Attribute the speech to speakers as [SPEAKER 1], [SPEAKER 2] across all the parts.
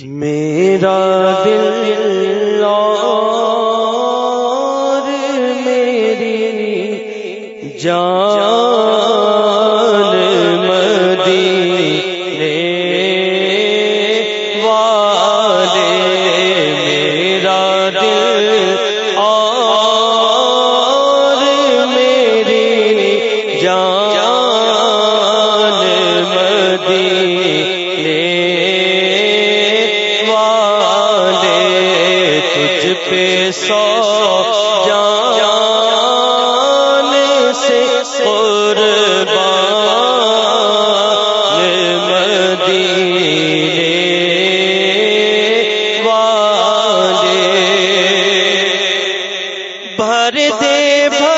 [SPEAKER 1] میرا دل اور میری جان مدی رے والے میرا دل اور میری جان
[SPEAKER 2] درد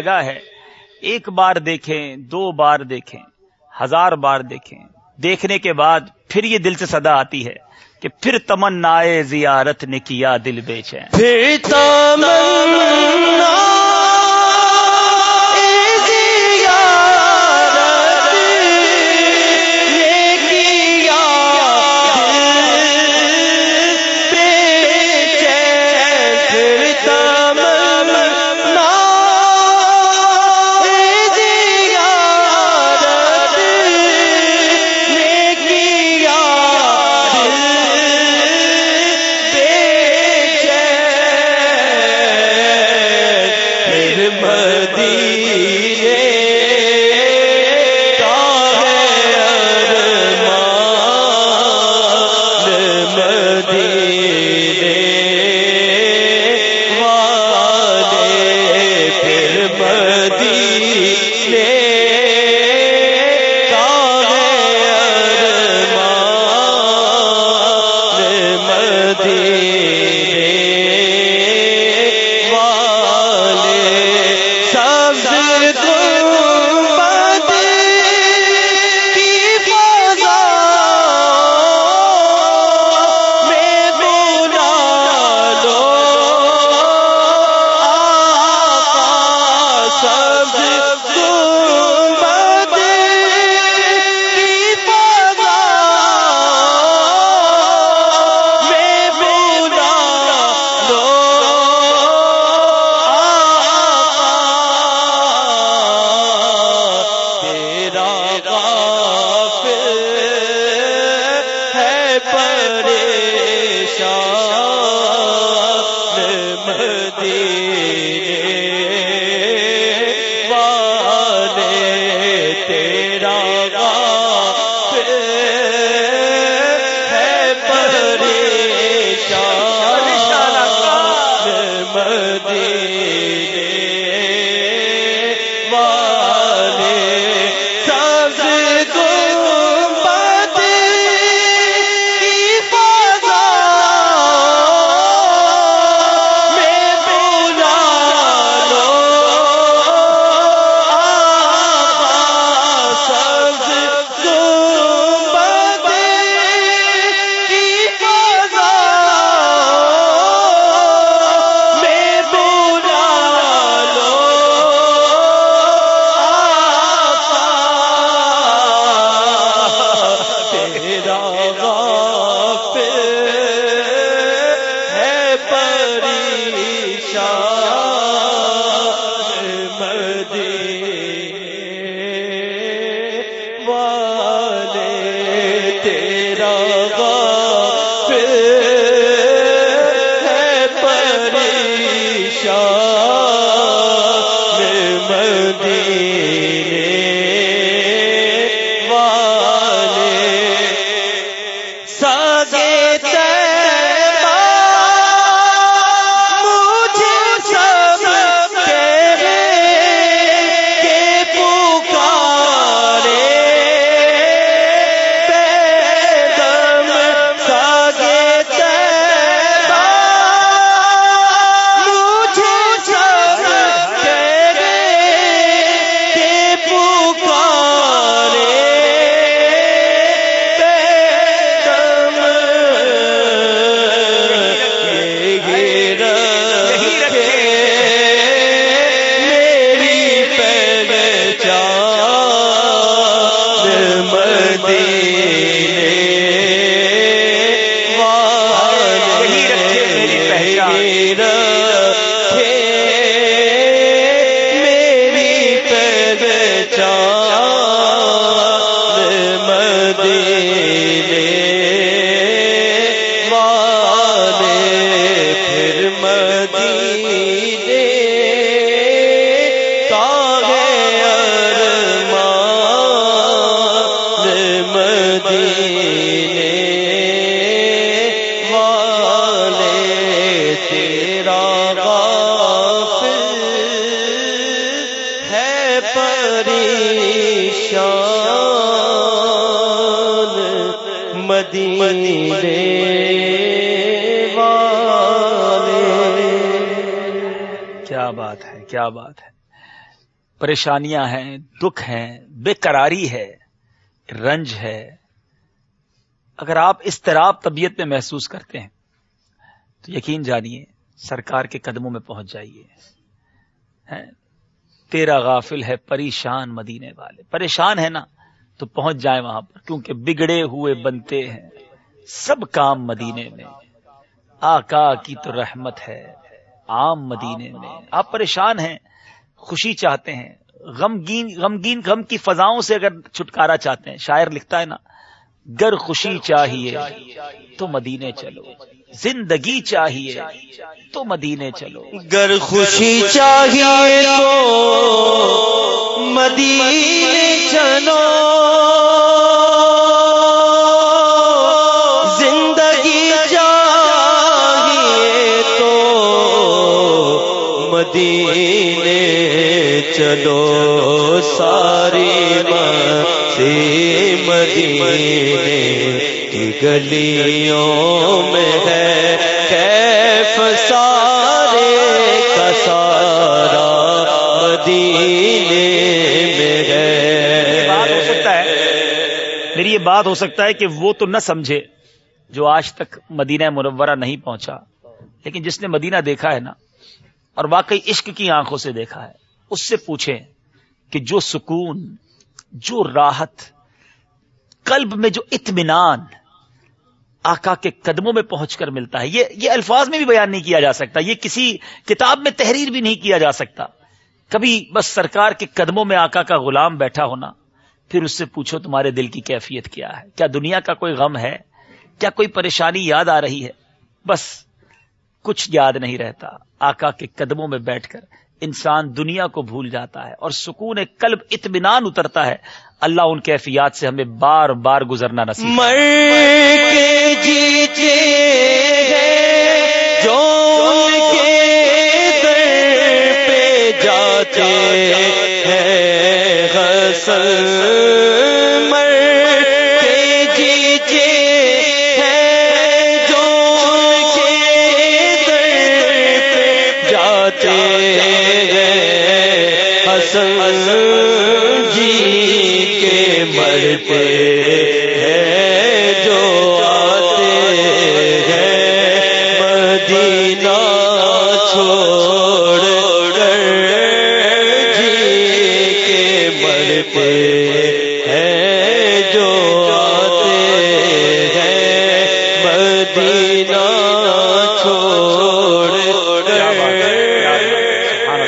[SPEAKER 2] جگہ ہے۔ ایک بار دیکھیں، دو بار دیکھیں، ہزار بار دیکھیں۔ دیکھنے کے بعد پھر یہ دل سے صدا آتی ہے کہ پھر تمنائے زیارت نے کیا دل بیچ ہے
[SPEAKER 1] پھر تمنا
[SPEAKER 2] لگا مدینے والے۔
[SPEAKER 3] کیا بات ہے، کیا بات ہے۔ پریشانیاں ہیں، دکھ ہیں بے قراری ہے، رنج ہے۔ اگر آپ اضطراب طبیعت میں محسوس کرتے ہیں، تو یقین جانیے، سرکار کے قدموں میں پہنچ جائیے۔ تیرا غافل ہے، پریشان مدینے والے۔ پریشان ہے نا۔ تو پہنچ جائیں وہاں پر، کیونکہ بگڑے ہوئے بنتے ہیں۔ سب کام مدینے میں۔ آقا کی تو رحمت ہے، عام مدینے میں۔ آپ پریشان ہیں، خوشی چاہتے ہیں۔ غمگین غمگین، غم کی فضاؤں سے اگر چھٹکارا چاہتے ہیں، شاعر لکھتا ہے نا، گر خوشی چاہیے تو مدینے چلو۔ زندگی چاہیے تو مدینے چلو۔
[SPEAKER 2] گر خوشی چاہیے تو مدینے چلو زندگی چاہیے تو مدینے چلو ساری مسی مدینے کی گلیوں میں ہے
[SPEAKER 3] بات ہو سکتا ہے کہ وہ تو نہ سمجھے جو آج تک مدینہ منورہ نہیں پہنچا، لیکن جس نے مدینہ دیکھا ہے نا، اور واقعی عشق کی آنکھوں سے دیکھا ہے، اس سے پوچھیں کہ جو سکون، جو راحت، قلب میں جو اطمینان آقا کے قدموں میں پہنچ کر ملتا ہے، یہ یہ الفاظ میں بھی بیان نہیں کیا جا سکتا، یہ کسی کتاب میں تحریر بھی نہیں کیا جا سکتا۔ کبھی بس سرکار کے قدموں میں آقا کا غلام بیٹھا ہونا پھر اس سے پوچھو تمہارے دل کی کیفیت کیا ہے۔ کیا دنیا کا کوئی غم ہے؟ کیا کوئی پریشانی یاد آ رہی ہے؟ بس کچھ یاد نہیں رہتا۔ آقا کے قدموں میں بیٹھ کر انسان دنیا کو بھول جاتا ہے اور سکون قلب اطمینان اترتا ہے۔ اللہ ان کیفیات سے ہمیں بار بار گزرنا نصیب
[SPEAKER 2] مر کے جیتے جو کے در پہ جاتے ہیں، غسل